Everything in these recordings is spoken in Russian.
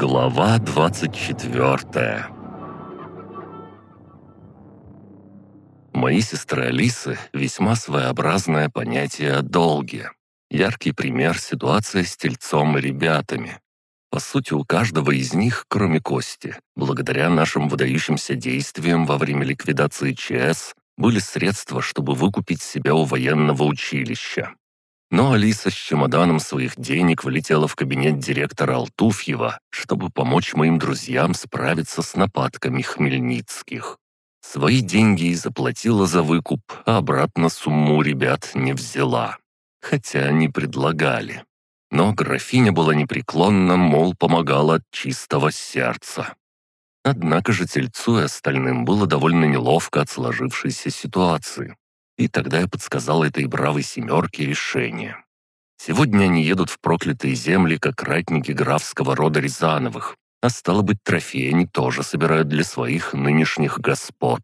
Глава 24 Мои сестры Алисы — весьма своеобразное понятие о долге. Яркий пример ситуации с тельцом и ребятами. По сути, у каждого из них, кроме Кости, благодаря нашим выдающимся действиям во время ликвидации ЧС, были средства, чтобы выкупить себя у военного училища. Но Алиса с чемоданом своих денег влетела в кабинет директора Алтуфьева, чтобы помочь моим друзьям справиться с нападками Хмельницких. Свои деньги и заплатила за выкуп, а обратно сумму ребят не взяла. Хотя они предлагали. Но графиня была непреклонна, мол, помогала от чистого сердца. Однако же Тельцу и остальным было довольно неловко от сложившейся ситуации. И тогда я подсказал этой бравой семерке решение. Сегодня они едут в проклятые земли, как ратники графского рода Рязановых, а стало быть, трофеи они тоже собирают для своих нынешних господ.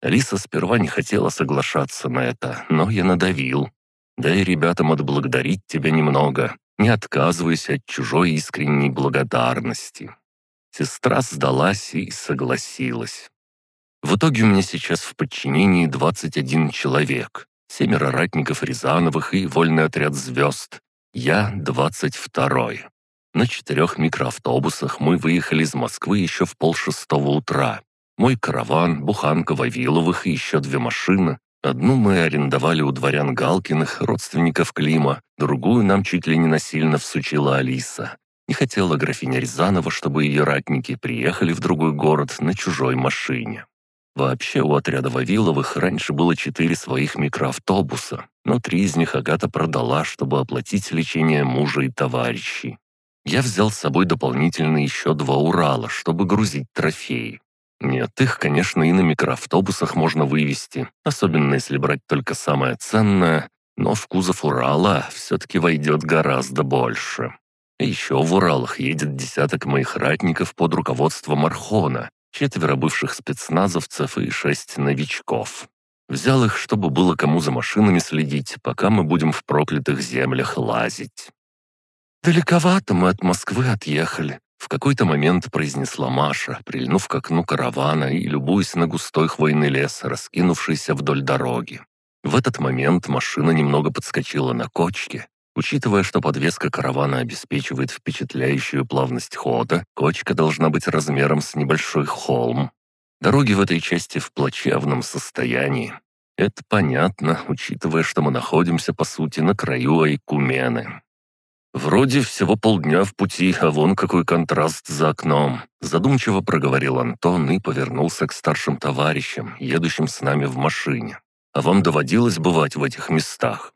Алиса сперва не хотела соглашаться на это, но я надавил. Да и ребятам отблагодарить тебя немного, не отказывайся от чужой искренней благодарности. Сестра сдалась и согласилась. В итоге у меня сейчас в подчинении 21 человек, семеро ратников Рязановых и вольный отряд звезд. Я 22-й. На четырех микроавтобусах мы выехали из Москвы еще в полшестого утра. Мой караван, буханка Вавиловых и еще две машины. Одну мы арендовали у дворян Галкиных, родственников Клима, другую нам чуть ли не насильно всучила Алиса. Не хотела графиня Рязанова, чтобы ее ратники приехали в другой город на чужой машине. Вообще у отряда Вавиловых раньше было четыре своих микроавтобуса, но три из них Агата продала, чтобы оплатить лечение мужа и товарищей. Я взял с собой дополнительно еще два Урала, чтобы грузить трофеи. Нет, их, конечно, и на микроавтобусах можно вывести, особенно если брать только самое ценное, но в кузов Урала все-таки войдет гораздо больше. еще в Уралах едет десяток моих ратников под руководством Архона, четверо бывших спецназовцев и шесть новичков. Взял их, чтобы было кому за машинами следить, пока мы будем в проклятых землях лазить. «Далековато мы от Москвы отъехали», — в какой-то момент произнесла Маша, прильнув к окну каравана и любуясь на густой хвойный лес, раскинувшийся вдоль дороги. В этот момент машина немного подскочила на кочке, Учитывая, что подвеска каравана обеспечивает впечатляющую плавность хода, кочка должна быть размером с небольшой холм. Дороги в этой части в плачевном состоянии. Это понятно, учитывая, что мы находимся, по сути, на краю Айкумены. «Вроде всего полдня в пути, а вон какой контраст за окном», задумчиво проговорил Антон и повернулся к старшим товарищам, едущим с нами в машине. «А вам доводилось бывать в этих местах?»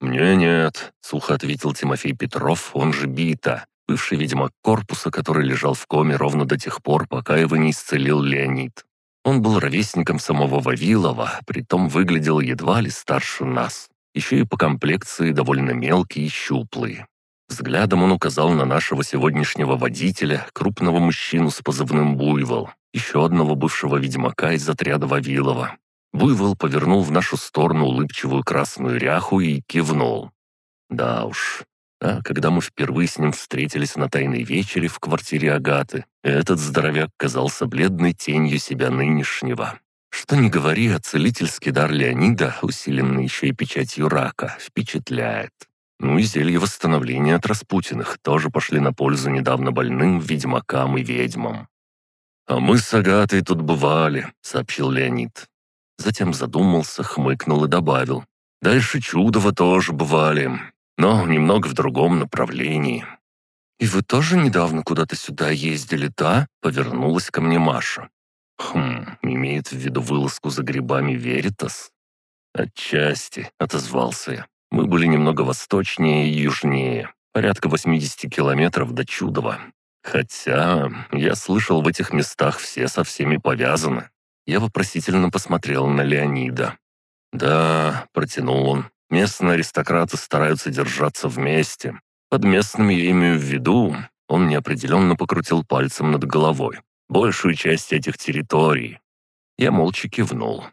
«Мне нет», — сухо ответил Тимофей Петров, он же Бита, бывший ведьмак корпуса, который лежал в коме ровно до тех пор, пока его не исцелил Леонид. Он был ровесником самого Вавилова, притом выглядел едва ли старше нас. Еще и по комплекции довольно мелкий и щуплый. Взглядом он указал на нашего сегодняшнего водителя, крупного мужчину с позывным «Буйвол», еще одного бывшего ведьмака из отряда Вавилова, Буйвол повернул в нашу сторону улыбчивую красную ряху и кивнул. Да уж. А когда мы впервые с ним встретились на тайной вечере в квартире Агаты, этот здоровяк казался бледной тенью себя нынешнего. Что ни говори, а целительский дар Леонида, усиленный еще и печатью рака, впечатляет. Ну и зелье восстановления от Распутиных тоже пошли на пользу недавно больным ведьмакам и ведьмам. «А мы с Агатой тут бывали», — сообщил Леонид. Затем задумался, хмыкнул и добавил. «Дальше Чудово тоже бывали, но немного в другом направлении». «И вы тоже недавно куда-то сюда ездили, да?» — повернулась ко мне Маша. «Хм, имеет в виду вылазку за грибами Веритас?» «Отчасти», — отозвался я. «Мы были немного восточнее и южнее, порядка 80 километров до Чудова. Хотя, я слышал, в этих местах все со всеми повязаны. Я вопросительно посмотрел на Леонида. «Да», — протянул он, — «местные аристократы стараются держаться вместе. Под местными я имею в виду...» Он неопределенно покрутил пальцем над головой. «Большую часть этих территорий». Я молча кивнул.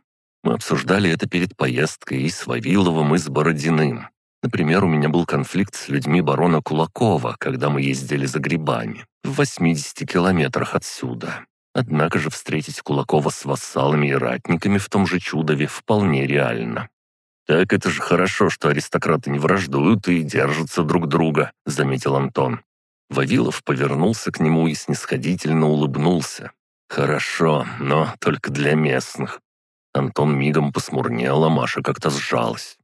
Мы обсуждали это перед поездкой и с Вавиловым, и с Бородиным. Например, у меня был конфликт с людьми барона Кулакова, когда мы ездили за грибами, в 80 километрах отсюда. Однако же встретить Кулакова с вассалами и ратниками в том же Чудове вполне реально. «Так это же хорошо, что аристократы не враждуют и держатся друг друга», — заметил Антон. Вавилов повернулся к нему и снисходительно улыбнулся. «Хорошо, но только для местных». Антон мигом посмурнел, а Маша как-то сжалась.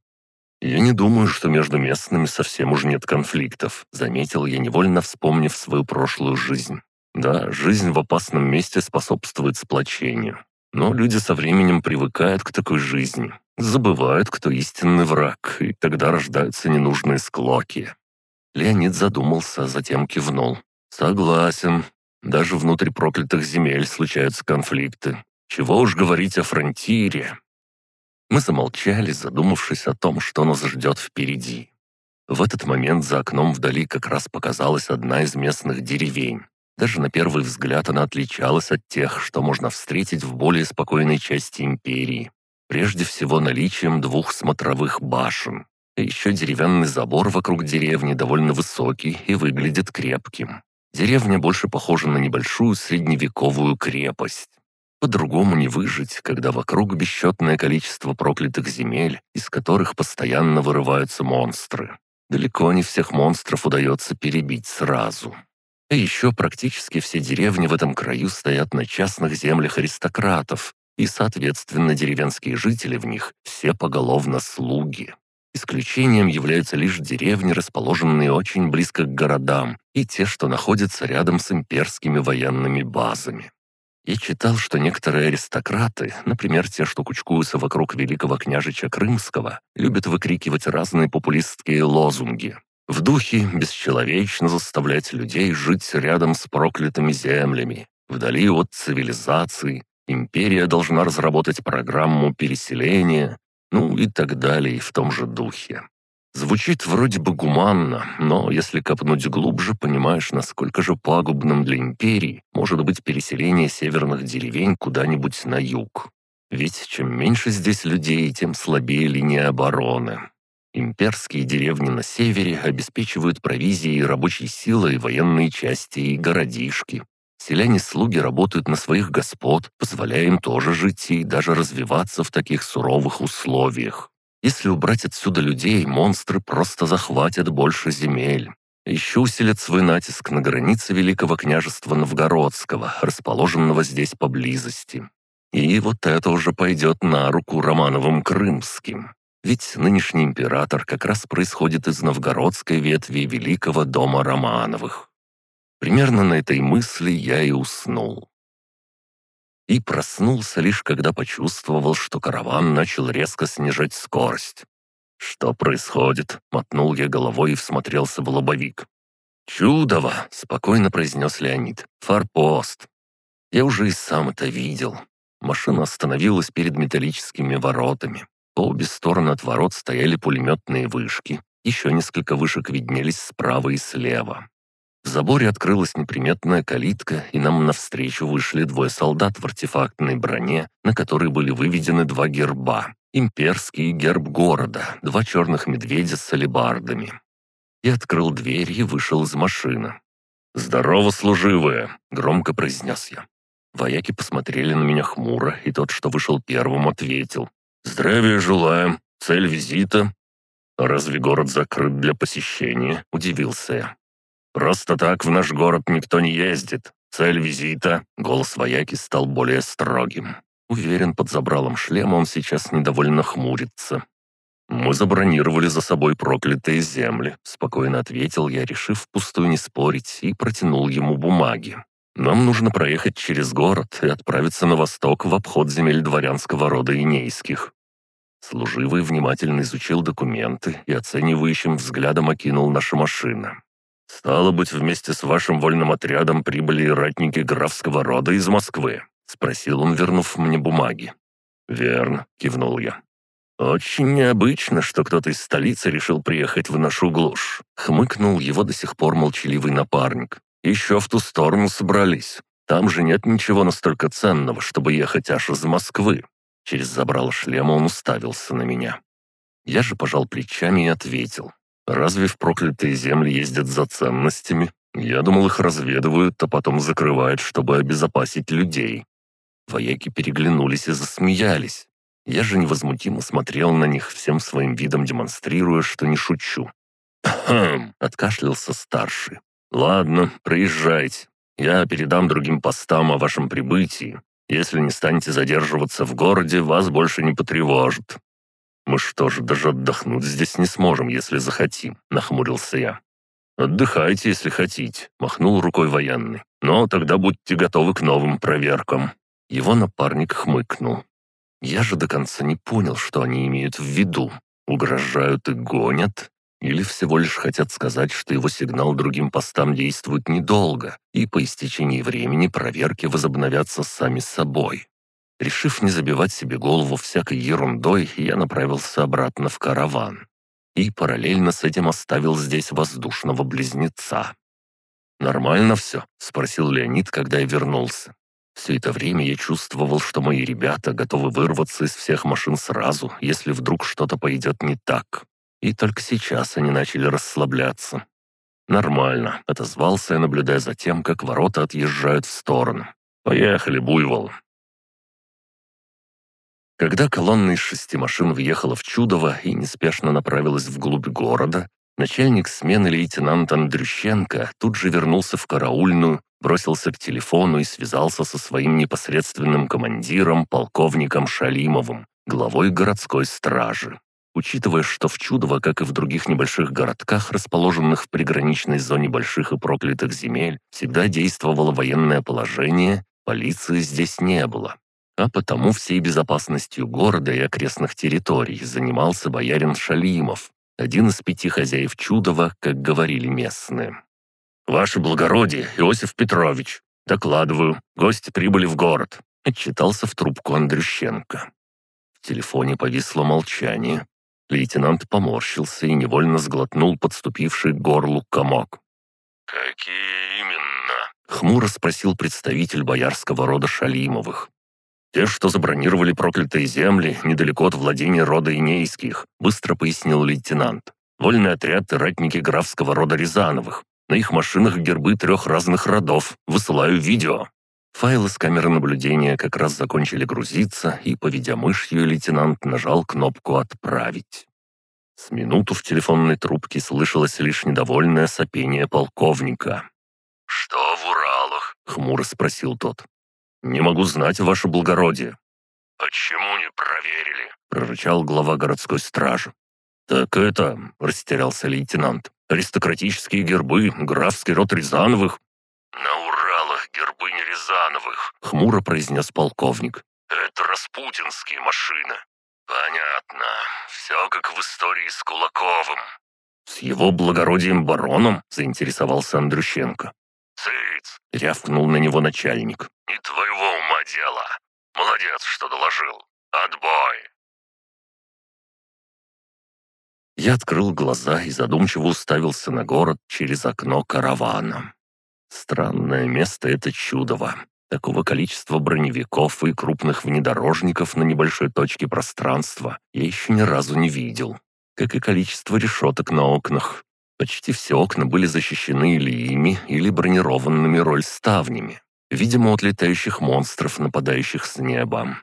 «Я не думаю, что между местными совсем уж нет конфликтов», заметил я, невольно вспомнив свою прошлую жизнь. «Да, жизнь в опасном месте способствует сплочению. Но люди со временем привыкают к такой жизни, забывают, кто истинный враг, и тогда рождаются ненужные склоки». Леонид задумался, затем кивнул. «Согласен. Даже внутри проклятых земель случаются конфликты. Чего уж говорить о фронтире. Мы замолчали, задумавшись о том, что нас ждет впереди. В этот момент за окном вдали как раз показалась одна из местных деревень. Даже на первый взгляд она отличалась от тех, что можно встретить в более спокойной части империи. Прежде всего наличием двух смотровых башен. И еще деревянный забор вокруг деревни довольно высокий и выглядит крепким. Деревня больше похожа на небольшую средневековую крепость. По-другому не выжить, когда вокруг бесчетное количество проклятых земель, из которых постоянно вырываются монстры. Далеко не всех монстров удается перебить сразу. А еще практически все деревни в этом краю стоят на частных землях аристократов, и, соответственно, деревенские жители в них все поголовно слуги. Исключением являются лишь деревни, расположенные очень близко к городам, и те, что находятся рядом с имперскими военными базами. Я читал, что некоторые аристократы, например, те, что кучкуются вокруг великого княжича Крымского, любят выкрикивать разные популистские лозунги. В духе бесчеловечно заставлять людей жить рядом с проклятыми землями, вдали от цивилизации. Империя должна разработать программу переселения, ну и так далее в том же духе. Звучит вроде бы гуманно, но если копнуть глубже, понимаешь, насколько же пагубным для империи может быть переселение северных деревень куда-нибудь на юг. Ведь чем меньше здесь людей, тем слабее линия обороны. Имперские деревни на севере обеспечивают провизией рабочей силой военные части и городишки. Селяне-слуги работают на своих господ, позволяя им тоже жить и даже развиваться в таких суровых условиях. Если убрать отсюда людей, монстры просто захватят больше земель. Еще усилят свой натиск на границе Великого княжества Новгородского, расположенного здесь поблизости. И вот это уже пойдет на руку Романовым Крымским. Ведь нынешний император как раз происходит из новгородской ветви Великого дома Романовых. Примерно на этой мысли я и уснул и проснулся лишь когда почувствовал, что караван начал резко снижать скорость. «Что происходит?» — мотнул я головой и всмотрелся в лобовик. «Чудово!» — спокойно произнес Леонид. «Форпост!» Я уже и сам это видел. Машина остановилась перед металлическими воротами. По обе стороны от ворот стояли пулеметные вышки. Еще несколько вышек виднелись справа и слева. В заборе открылась неприметная калитка, и нам навстречу вышли двое солдат в артефактной броне, на которой были выведены два герба. Имперский герб города, два черных медведя с алебардами. Я открыл дверь и вышел из машины. «Здорово, служивые!» — громко произнес я. Вояки посмотрели на меня хмуро, и тот, что вышел первым, ответил. «Здравия желаем. Цель визита?» «Разве город закрыт для посещения?» — удивился я. Просто так в наш город никто не ездит. Цель визита...» Голос вояки стал более строгим. Уверен, под забралом шлема он сейчас недовольно хмурится. «Мы забронировали за собой проклятые земли», — спокойно ответил я, решив впустую не спорить, и протянул ему бумаги. «Нам нужно проехать через город и отправиться на восток в обход земель дворянского рода Инейских». Служивый внимательно изучил документы и оценивающим взглядом окинул наши машины. «Стало быть, вместе с вашим вольным отрядом прибыли ратники графского рода из Москвы?» — спросил он, вернув мне бумаги. «Верно», — кивнул я. «Очень необычно, что кто-то из столицы решил приехать в нашу глушь», — хмыкнул его до сих пор молчаливый напарник. «Еще в ту сторону собрались. Там же нет ничего настолько ценного, чтобы ехать аж из Москвы». Через забрало шлема он уставился на меня. Я же пожал плечами и ответил. «Разве в проклятые земли ездят за ценностями? Я думал, их разведывают, а потом закрывают, чтобы обезопасить людей». Вояки переглянулись и засмеялись. Я же невозмутимо смотрел на них, всем своим видом демонстрируя, что не шучу. «Хм!» — откашлялся старший. «Ладно, проезжайте. Я передам другим постам о вашем прибытии. Если не станете задерживаться в городе, вас больше не потревожат». «Мы что же, даже отдохнуть здесь не сможем, если захотим», — нахмурился я. «Отдыхайте, если хотите», — махнул рукой военный. «Но тогда будьте готовы к новым проверкам». Его напарник хмыкнул. Я же до конца не понял, что они имеют в виду. Угрожают и гонят? Или всего лишь хотят сказать, что его сигнал другим постам действует недолго, и по истечении времени проверки возобновятся сами собой. Решив не забивать себе голову всякой ерундой, я направился обратно в караван. И параллельно с этим оставил здесь воздушного близнеца. «Нормально все?» — спросил Леонид, когда я вернулся. Все это время я чувствовал, что мои ребята готовы вырваться из всех машин сразу, если вдруг что-то пойдет не так. И только сейчас они начали расслабляться. «Нормально», — отозвался я, наблюдая за тем, как ворота отъезжают в сторону. «Поехали, буйвол». Когда колонна из шести машин въехала в Чудово и неспешно направилась вглубь города, начальник смены лейтенант Андрющенко тут же вернулся в караульную бросился к телефону и связался со своим непосредственным командиром, полковником Шалимовым, главой городской стражи. Учитывая, что в Чудово, как и в других небольших городках, расположенных в приграничной зоне больших и проклятых земель, всегда действовало военное положение, полиции здесь не было. А потому всей безопасностью города и окрестных территорий занимался боярин Шалимов, один из пяти хозяев Чудова, как говорили местные. «Ваше благородие, Иосиф Петрович, докладываю, гости прибыли в город», — отчитался в трубку Андрющенко. В телефоне повисло молчание. Лейтенант поморщился и невольно сглотнул подступивший к горлу комок. «Какие именно?» — хмуро спросил представитель боярского рода Шалимовых. «Те, что забронировали проклятые земли недалеко от владения рода Инейских», — быстро пояснил лейтенант. «Вольный отряд и ратники графского рода Рязановых. На их машинах гербы трех разных родов. Высылаю видео». Файлы с камеры наблюдения как раз закончили грузиться, и, поведя мышью, лейтенант нажал кнопку «Отправить». С минуту в телефонной трубке слышалось лишь недовольное сопение полковника. «Что в Уралах?» — хмуро спросил тот. «Не могу знать, ваше благородие». «Почему не проверили?» — прорычал глава городской стражи. «Так это...» — растерялся лейтенант. Аристократические гербы, графский род Рязановых». «На гербы не Рязановых», — хмуро произнес полковник. «Это распутинские машины». «Понятно. Все как в истории с Кулаковым». «С его благородием бароном?» — заинтересовался Андрющенко. «Цыц!» — рявкнул на него начальник. «Не твоего ума дело. Молодец, что доложил. Отбой!» Я открыл глаза и задумчиво уставился на город через окно каравана. Странное место это чудово. Такого количества броневиков и крупных внедорожников на небольшой точке пространства я еще ни разу не видел. Как и количество решеток на окнах. Почти все окна были защищены или ими, или бронированными рольставнями. Видимо, от летающих монстров, нападающих с неба.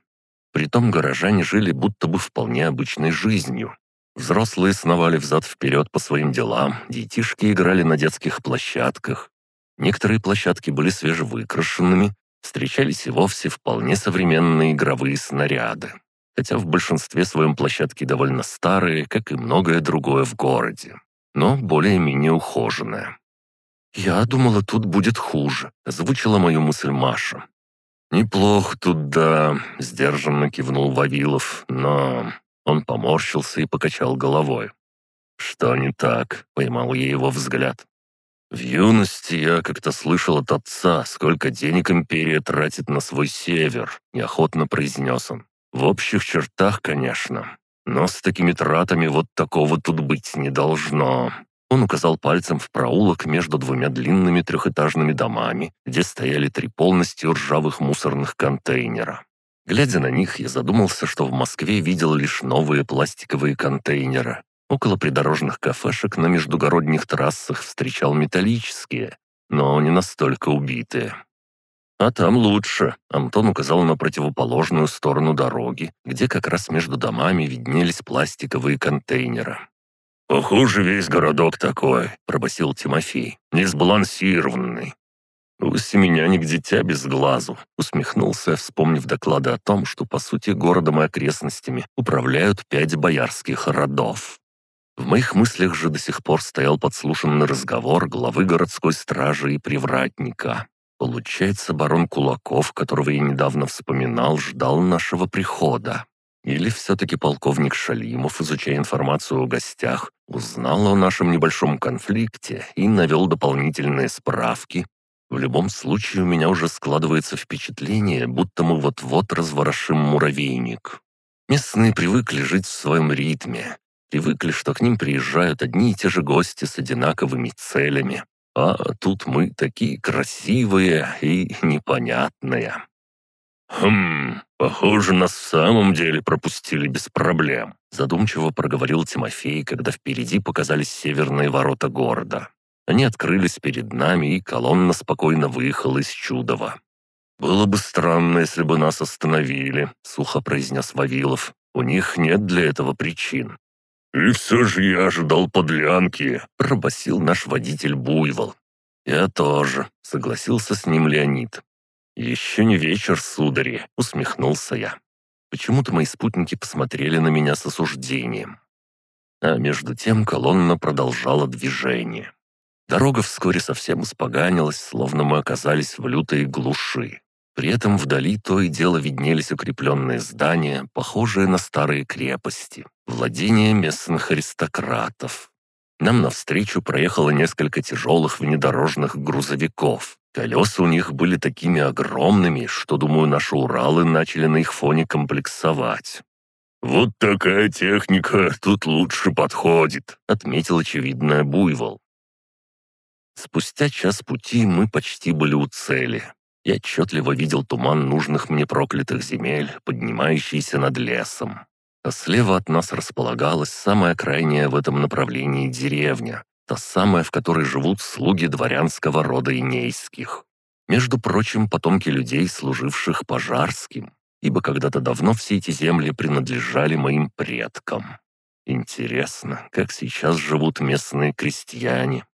Притом горожане жили будто бы вполне обычной жизнью. Взрослые сновали взад-вперед по своим делам, детишки играли на детских площадках. Некоторые площадки были свежевыкрашенными, встречались и вовсе вполне современные игровые снаряды. Хотя в большинстве своем площадки довольно старые, как и многое другое в городе, но более-менее ухоженное. «Я думала, тут будет хуже», — озвучила мою мысль Маша. «Неплохо тут, да», — сдержанно кивнул Вавилов, «но он поморщился и покачал головой. «Что не так?» — поймал я его взгляд. «В юности я как-то слышал от отца, сколько денег империя тратит на свой север», — неохотно произнес он. «В общих чертах, конечно. Но с такими тратами вот такого тут быть не должно». Он указал пальцем в проулок между двумя длинными трехэтажными домами, где стояли три полностью ржавых мусорных контейнера. Глядя на них, я задумался, что в Москве видел лишь новые пластиковые контейнеры. Около придорожных кафешек на междугородних трассах встречал металлические, но не настолько убитые. «А там лучше», — Антон указал на противоположную сторону дороги, где как раз между домами виднелись пластиковые контейнеры. «Похоже, весь городок такой», — пробасил Тимофей, — «несбалансированный. «У семеняник дитя без глазу», — усмехнулся, вспомнив доклады о том, что, по сути, городом и окрестностями управляют пять боярских родов. В моих мыслях же до сих пор стоял подслушанный разговор главы городской стражи и привратника. Получается, барон Кулаков, которого я недавно вспоминал, ждал нашего прихода. Или все-таки полковник Шалимов, изучая информацию о гостях, узнал о нашем небольшом конфликте и навел дополнительные справки, в любом случае у меня уже складывается впечатление, будто мы вот-вот разворошим муравейник. Местные привыкли жить в своем ритме, привыкли, что к ним приезжают одни и те же гости с одинаковыми целями. А тут мы такие красивые и непонятные. «Хм, похоже, нас в самом деле пропустили без проблем», задумчиво проговорил Тимофей, когда впереди показались северные ворота города. Они открылись перед нами, и колонна спокойно выехала из Чудова. «Было бы странно, если бы нас остановили», — сухо произнес Вавилов. «У них нет для этого причин». «И все же я ожидал подлянки», — пробасил наш водитель Буйвол. «Я тоже», — согласился с ним Леонид. «Еще не вечер, судари», — усмехнулся я. Почему-то мои спутники посмотрели на меня с осуждением. А между тем колонна продолжала движение. Дорога вскоре совсем испоганилась, словно мы оказались в лютой глуши. При этом вдали то и дело виднелись укрепленные здания, похожие на старые крепости, владения местных аристократов. Нам навстречу проехало несколько тяжелых внедорожных грузовиков. Колеса у них были такими огромными, что, думаю, наши Уралы начали на их фоне комплексовать. «Вот такая техника тут лучше подходит», — отметил очевидная Буйвол. Спустя час пути мы почти были у цели. Я отчетливо видел туман нужных мне проклятых земель, поднимающийся над лесом. А слева от нас располагалась самая крайняя в этом направлении деревня, та самая, в которой живут слуги дворянского рода инейских. Между прочим, потомки людей, служивших пожарским, ибо когда-то давно все эти земли принадлежали моим предкам. Интересно, как сейчас живут местные крестьяне,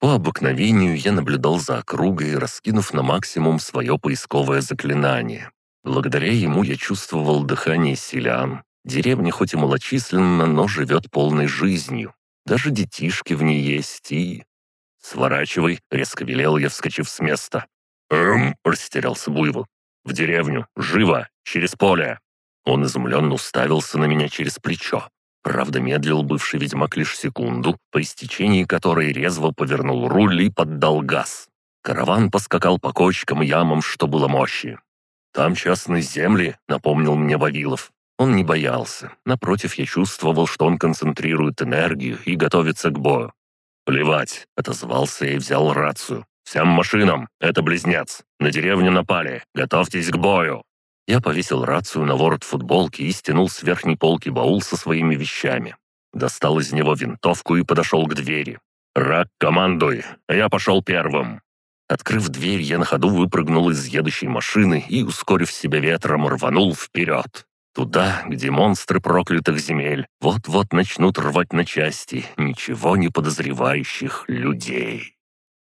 по обыкновению я наблюдал за округой, раскинув на максимум свое поисковое заклинание. Благодаря ему я чувствовал дыхание селян. Деревня хоть и малочисленна, но живет полной жизнью. Даже детишки в ней есть и... «Сворачивай!» — резко велел я, вскочив с места. «Эм!» — растерялся Буйвол. «В деревню! Живо! Через поле!» Он изумленно уставился на меня через плечо. Правда, медлил бывший ведьмак лишь секунду, по истечении которой резво повернул руль и поддал газ. Караван поскакал по кочкам и ямам, что было мощи. «Там частные земли», — напомнил мне Вавилов. Он не боялся. Напротив, я чувствовал, что он концентрирует энергию и готовится к бою. «Плевать», — отозвался и взял рацию. «Всем машинам! Это близнец! На деревню напали! Готовьтесь к бою!» Я повесил рацию на ворот футболки и стянул с верхней полки баул со своими вещами. Достал из него винтовку и подошел к двери. «Рак, командуй, я пошел первым». Открыв дверь, я на ходу выпрыгнул из едущей машины и, ускорив себя ветром, рванул вперед. Туда, где монстры проклятых земель вот-вот начнут рвать на части ничего не подозревающих людей.